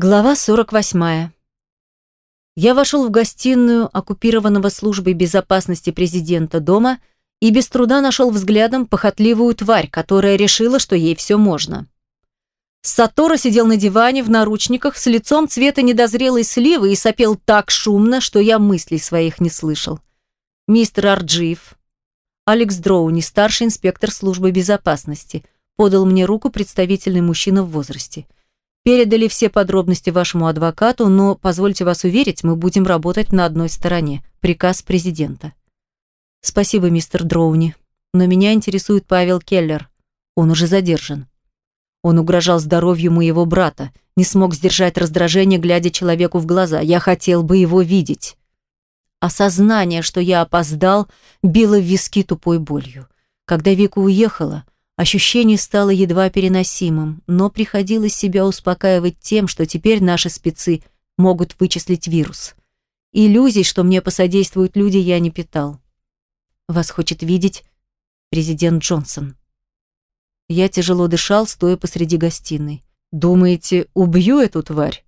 Глава 48. Я вошел в гостиную оккупированного службой безопасности президента дома и без труда нашел взглядом похотливую тварь, которая решила, что ей все можно. Сатора сидел на диване в наручниках с лицом цвета недозрелой сливы и сопел так шумно, что я мыслей своих не слышал. Мистер Арджиев, Алекс Дроуни, старший инспектор службы безопасности, подал мне руку представительный мужчина в возрасте – Передали все подробности вашему адвокату, но, позвольте вас уверить, мы будем работать на одной стороне. Приказ президента. Спасибо, мистер Дроуни. Но меня интересует Павел Келлер. Он уже задержан. Он угрожал здоровью моего брата, не смог сдержать раздражение, глядя человеку в глаза. Я хотел бы его видеть. Осознание, что я опоздал, било в виски тупой болью. Когда Вика уехала, Ощущение стало едва переносимым, но приходилось себя успокаивать тем, что теперь наши спецы могут вычислить вирус. Иллюзий, что мне посодействуют люди, я не питал. Вас хочет видеть президент Джонсон. Я тяжело дышал, стоя посреди гостиной. Думаете, убью эту тварь?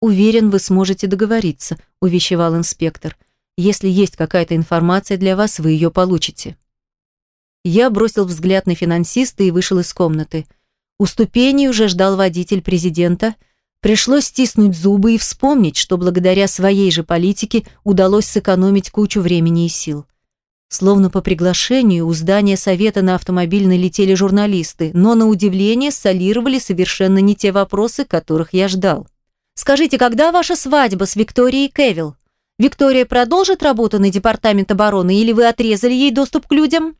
Уверен, вы сможете договориться, увещевал инспектор. Если есть какая-то информация для вас, вы ее получите. Я бросил взгляд на финансиста и вышел из комнаты. У ступеней уже ждал водитель президента. Пришлось стиснуть зубы и вспомнить, что благодаря своей же политике удалось сэкономить кучу времени и сил. Словно по приглашению у здания совета на автомобиль налетели журналисты, но на удивление солировали совершенно не те вопросы, которых я ждал. «Скажите, когда ваша свадьба с Викторией Кевилл? Виктория продолжит работу на департамент обороны или вы отрезали ей доступ к людям?»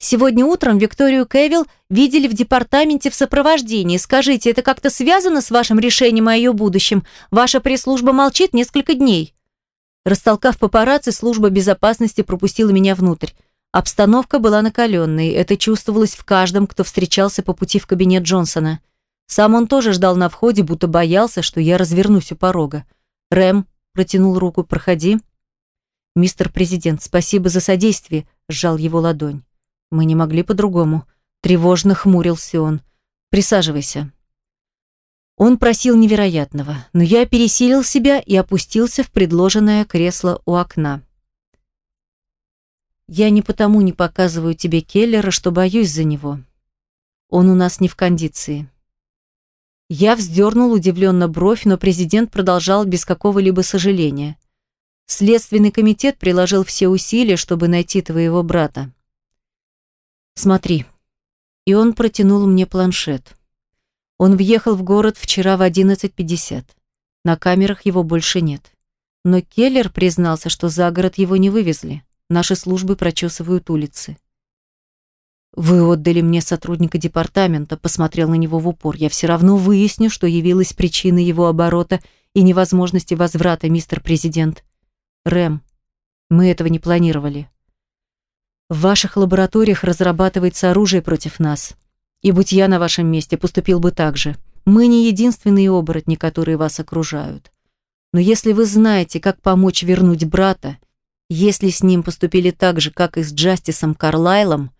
Сегодня утром Викторию Кевилл видели в департаменте в сопровождении. Скажите, это как-то связано с вашим решением о ее будущем? Ваша пресс-служба молчит несколько дней». Растолкав папарацци, служба безопасности пропустила меня внутрь. Обстановка была накаленной, это чувствовалось в каждом, кто встречался по пути в кабинет Джонсона. Сам он тоже ждал на входе, будто боялся, что я развернусь у порога. «Рэм», — протянул руку, — «проходи». «Мистер Президент, спасибо за содействие», — сжал его ладонь. Мы не могли по-другому. Тревожно хмурился он. Присаживайся. Он просил невероятного, но я пересилил себя и опустился в предложенное кресло у окна. Я не потому не показываю тебе Келлера, что боюсь за него. Он у нас не в кондиции. Я вздернул удивленно бровь, но президент продолжал без какого-либо сожаления. Следственный комитет приложил все усилия, чтобы найти твоего брата. Смотри. И он протянул мне планшет. Он въехал в город вчера в 11.50. На камерах его больше нет. Но Келлер признался, что за город его не вывезли. Наши службы прочесывают улицы. «Вы отдали мне сотрудника департамента», посмотрел на него в упор. «Я все равно выясню, что явилась причиной его оборота и невозможности возврата, мистер президент. Рэм, мы этого не планировали. В ваших лабораториях разрабатывается оружие против нас. И будь я на вашем месте, поступил бы так же. Мы не единственные оборотни, которые вас окружают. Но если вы знаете, как помочь вернуть брата, если с ним поступили так же, как и с Джастисом Карлайлом,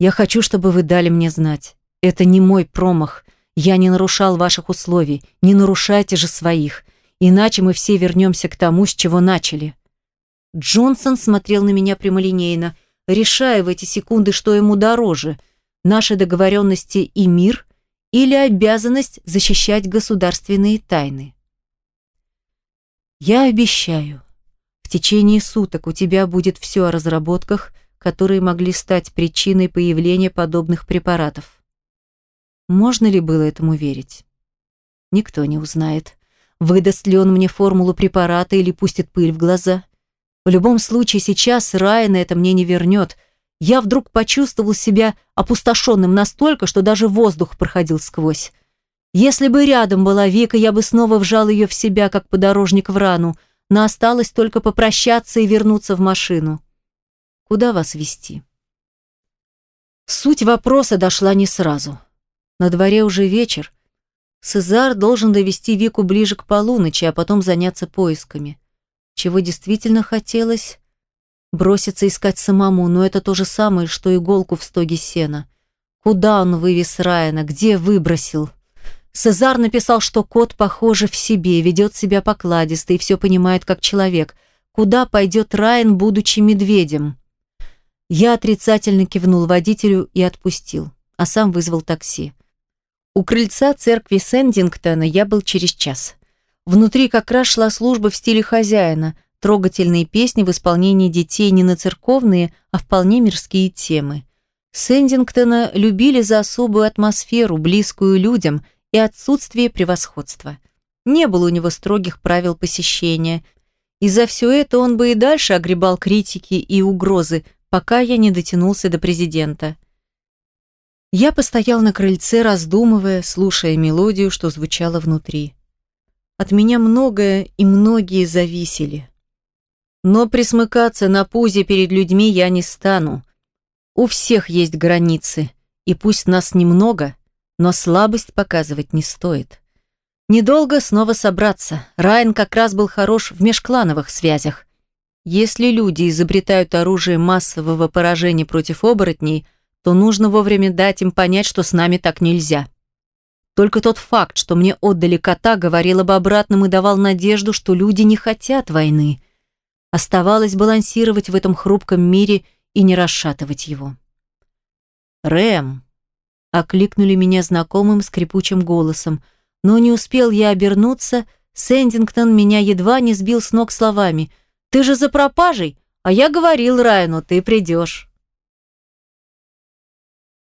я хочу, чтобы вы дали мне знать. Это не мой промах. Я не нарушал ваших условий. Не нарушайте же своих. Иначе мы все вернемся к тому, с чего начали. Джонсон смотрел на меня прямолинейно – решая в эти секунды, что ему дороже – наши договоренности и мир или обязанность защищать государственные тайны. Я обещаю, в течение суток у тебя будет все о разработках, которые могли стать причиной появления подобных препаратов. Можно ли было этому верить? Никто не узнает. Выдаст ли он мне формулу препарата или пустит пыль в глаза? В любом случае, сейчас Райан это мне не вернет. Я вдруг почувствовал себя опустошенным настолько, что даже воздух проходил сквозь. Если бы рядом была Вика, я бы снова вжал ее в себя, как подорожник в рану, но осталось только попрощаться и вернуться в машину. Куда вас вести? Суть вопроса дошла не сразу. На дворе уже вечер. Сезар должен довести Вику ближе к полуночи, а потом заняться поисками. Чего действительно хотелось? Броситься искать самому, но это то же самое, что иголку в стоге сена. Куда он вывез Райана? Где выбросил? Сезар написал, что кот, похоже, в себе, ведет себя покладисто и все понимает как человек. Куда пойдет Райан, будучи медведем? Я отрицательно кивнул водителю и отпустил, а сам вызвал такси. У крыльца церкви Сэндингтона я был через час. Внутри как раз шла служба в стиле хозяина, трогательные песни в исполнении детей не на церковные, а вполне мирские темы. Сэндингтона любили за особую атмосферу, близкую людям, и отсутствие превосходства. Не было у него строгих правил посещения, и за все это он бы и дальше огребал критики и угрозы, пока я не дотянулся до президента. Я постоял на крыльце, раздумывая, слушая мелодию, что звучало внутри. От меня многое и многие зависели. Но присмыкаться на пузе перед людьми я не стану. У всех есть границы, и пусть нас немного, но слабость показывать не стоит. Недолго снова собраться. Райан как раз был хорош в межклановых связях. Если люди изобретают оружие массового поражения против оборотней, то нужно вовремя дать им понять, что с нами так нельзя. Только тот факт, что мне отдали кота, говорил об обратном и давал надежду, что люди не хотят войны. Оставалось балансировать в этом хрупком мире и не расшатывать его. «Рэм!» — окликнули меня знакомым скрипучим голосом, но не успел я обернуться, Сэндингтон меня едва не сбил с ног словами. «Ты же за пропажей, а я говорил Райану, ты придешь».